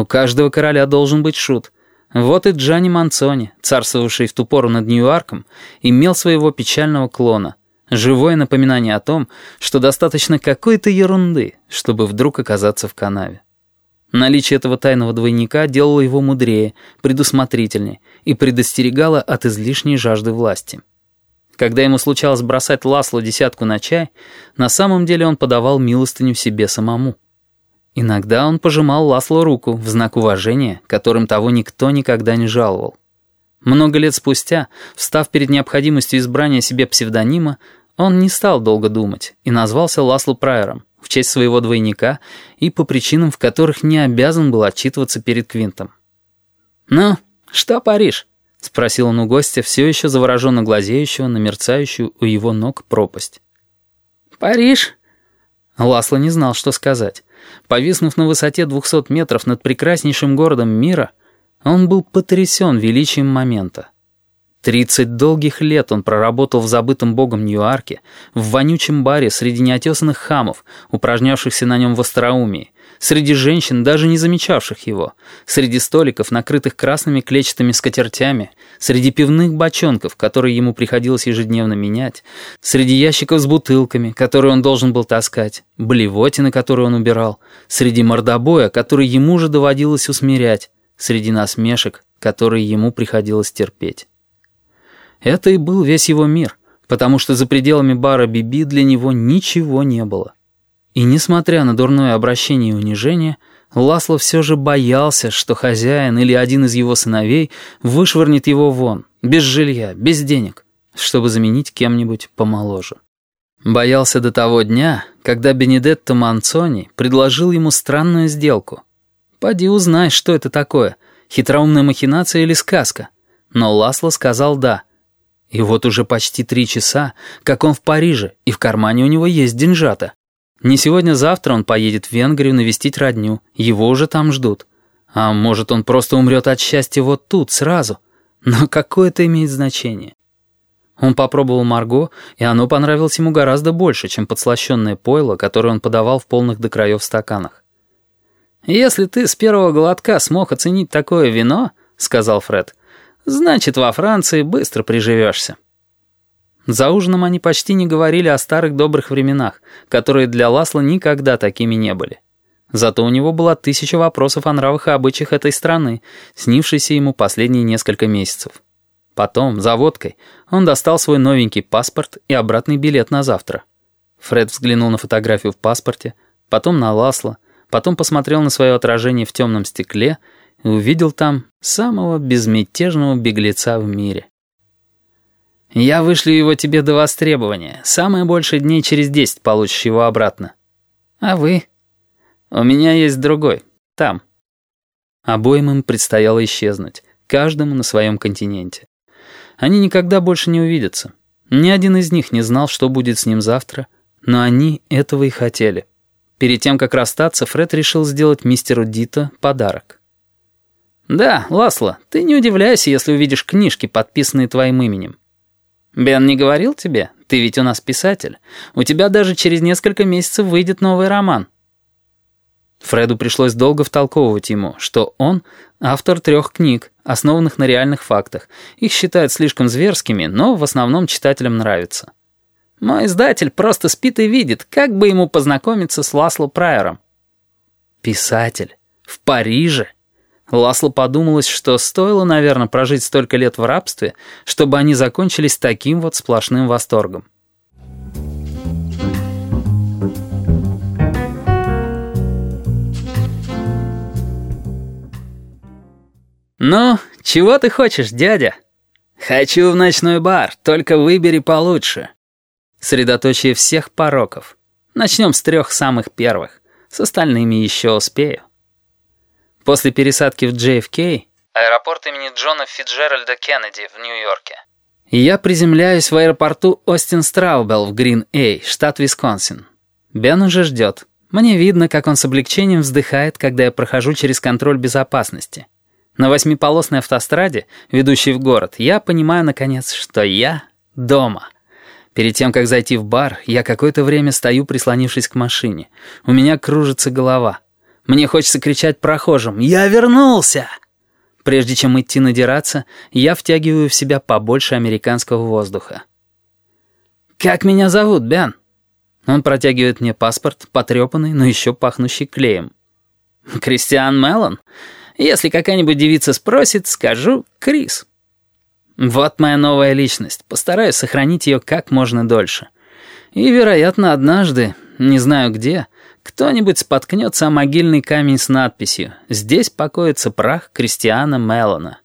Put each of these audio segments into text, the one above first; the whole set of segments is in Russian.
У каждого короля должен быть шут. Вот и Джанни Манцони, царствовавший в ту пору над Ньюарком, имел своего печального клона. Живое напоминание о том, что достаточно какой-то ерунды, чтобы вдруг оказаться в канаве. Наличие этого тайного двойника делало его мудрее, предусмотрительнее и предостерегало от излишней жажды власти. Когда ему случалось бросать Ласло десятку на чай, на самом деле он подавал милостыню себе самому. Иногда он пожимал Ласло руку в знак уважения, которым того никто никогда не жаловал. Много лет спустя, встав перед необходимостью избрания себе псевдонима, он не стал долго думать и назвался Ласло Прайером в честь своего двойника и по причинам, в которых не обязан был отчитываться перед Квинтом. «Ну, что Париж?» — спросил он у гостя, все еще завороженно глазеющего на мерцающую у его ног пропасть. «Париж?» Ласло не знал, что сказать. Повиснув на высоте 200 метров над прекраснейшим городом мира, он был потрясен величием момента. Тридцать долгих лет он проработал в забытом богом Ньюарке, в вонючем баре среди неотесанных хамов, упражнявшихся на нем в остроумии, среди женщин, даже не замечавших его, среди столиков, накрытых красными клетчатыми скатертями, среди пивных бочонков, которые ему приходилось ежедневно менять, среди ящиков с бутылками, которые он должен был таскать, блевотины, которые он убирал, среди мордобоя, который ему же доводилось усмирять, среди насмешек, которые ему приходилось терпеть. Это и был весь его мир, потому что за пределами бара Биби для него ничего не было. И несмотря на дурное обращение и унижение, Ласло все же боялся, что хозяин или один из его сыновей вышвырнет его вон, без жилья, без денег, чтобы заменить кем-нибудь помоложе. Боялся до того дня, когда Бенедетто Манцони предложил ему странную сделку. «Поди узнай, что это такое, хитроумная махинация или сказка». Но Ласло сказал «да». И вот уже почти три часа, как он в Париже, и в кармане у него есть деньжата. Не сегодня-завтра он поедет в Венгрию навестить родню, его уже там ждут. А может, он просто умрет от счастья вот тут, сразу. Но какое это имеет значение? Он попробовал Марго, и оно понравилось ему гораздо больше, чем подслащенное пойло, которое он подавал в полных до краев стаканах. «Если ты с первого глотка смог оценить такое вино, — сказал Фред, — значит, во Франции быстро приживешься». За ужином они почти не говорили о старых добрых временах, которые для Ласла никогда такими не были. Зато у него была тысяча вопросов о нравах и обычаях этой страны, снившейся ему последние несколько месяцев. Потом, за водкой, он достал свой новенький паспорт и обратный билет на завтра. Фред взглянул на фотографию в паспорте, потом на Ласла, потом посмотрел на свое отражение в темном стекле увидел там самого безмятежного беглеца в мире. Я вышлю его тебе до востребования. Самое большее дней через десять получишь его обратно. А вы? У меня есть другой. Там. Обоим им предстояло исчезнуть. Каждому на своем континенте. Они никогда больше не увидятся. Ни один из них не знал, что будет с ним завтра, но они этого и хотели. Перед тем, как расстаться, Фред решил сделать мистеру Дито подарок. «Да, Ласло, ты не удивляйся, если увидишь книжки, подписанные твоим именем. «Бен не говорил тебе? Ты ведь у нас писатель. У тебя даже через несколько месяцев выйдет новый роман». Фреду пришлось долго втолковывать ему, что он — автор трех книг, основанных на реальных фактах. Их считают слишком зверскими, но в основном читателям нравится. Мой издатель просто спит и видит, как бы ему познакомиться с Ласло Прайером. Писатель. В Париже. Ласло подумалось, что стоило, наверное, прожить столько лет в рабстве, чтобы они закончились таким вот сплошным восторгом. «Ну, чего ты хочешь, дядя?» «Хочу в ночной бар, только выбери получше». Средоточие всех пороков. Начнем с трех самых первых. С остальными еще успею. После пересадки в JFK, аэропорт имени Джона Фитджеральда Кеннеди в Нью-Йорке, я приземляюсь в аэропорту Остин-Страубелл в Грин-Эй, штат Висконсин. Бен уже ждет. Мне видно, как он с облегчением вздыхает, когда я прохожу через контроль безопасности. На восьмиполосной автостраде, ведущей в город, я понимаю, наконец, что я дома. Перед тем, как зайти в бар, я какое-то время стою, прислонившись к машине. У меня кружится голова. Мне хочется кричать прохожим «Я вернулся!» Прежде чем идти надираться, я втягиваю в себя побольше американского воздуха. «Как меня зовут, Бен?» Он протягивает мне паспорт, потрепанный, но еще пахнущий клеем. «Кристиан Меллон? Если какая-нибудь девица спросит, скажу «Крис». Вот моя новая личность. Постараюсь сохранить ее как можно дольше. И, вероятно, однажды, не знаю где, кто-нибудь споткнется о могильный камень с надписью «Здесь покоится прах Кристиана Меллона».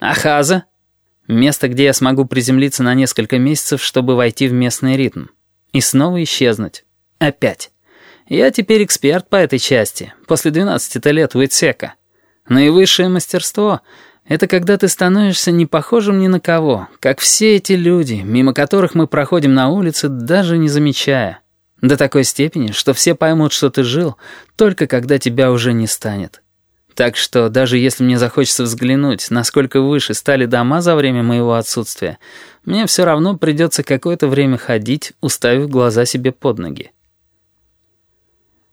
Ахаза — место, где я смогу приземлиться на несколько месяцев, чтобы войти в местный ритм. И снова исчезнуть. Опять. Я теперь эксперт по этой части, после 12 лет Уитсека. Наивысшее мастерство — это когда ты становишься не похожим ни на кого, как все эти люди, мимо которых мы проходим на улице, даже не замечая. До такой степени, что все поймут, что ты жил, только когда тебя уже не станет. Так что даже если мне захочется взглянуть, насколько выше стали дома за время моего отсутствия, мне все равно придется какое-то время ходить, уставив глаза себе под ноги.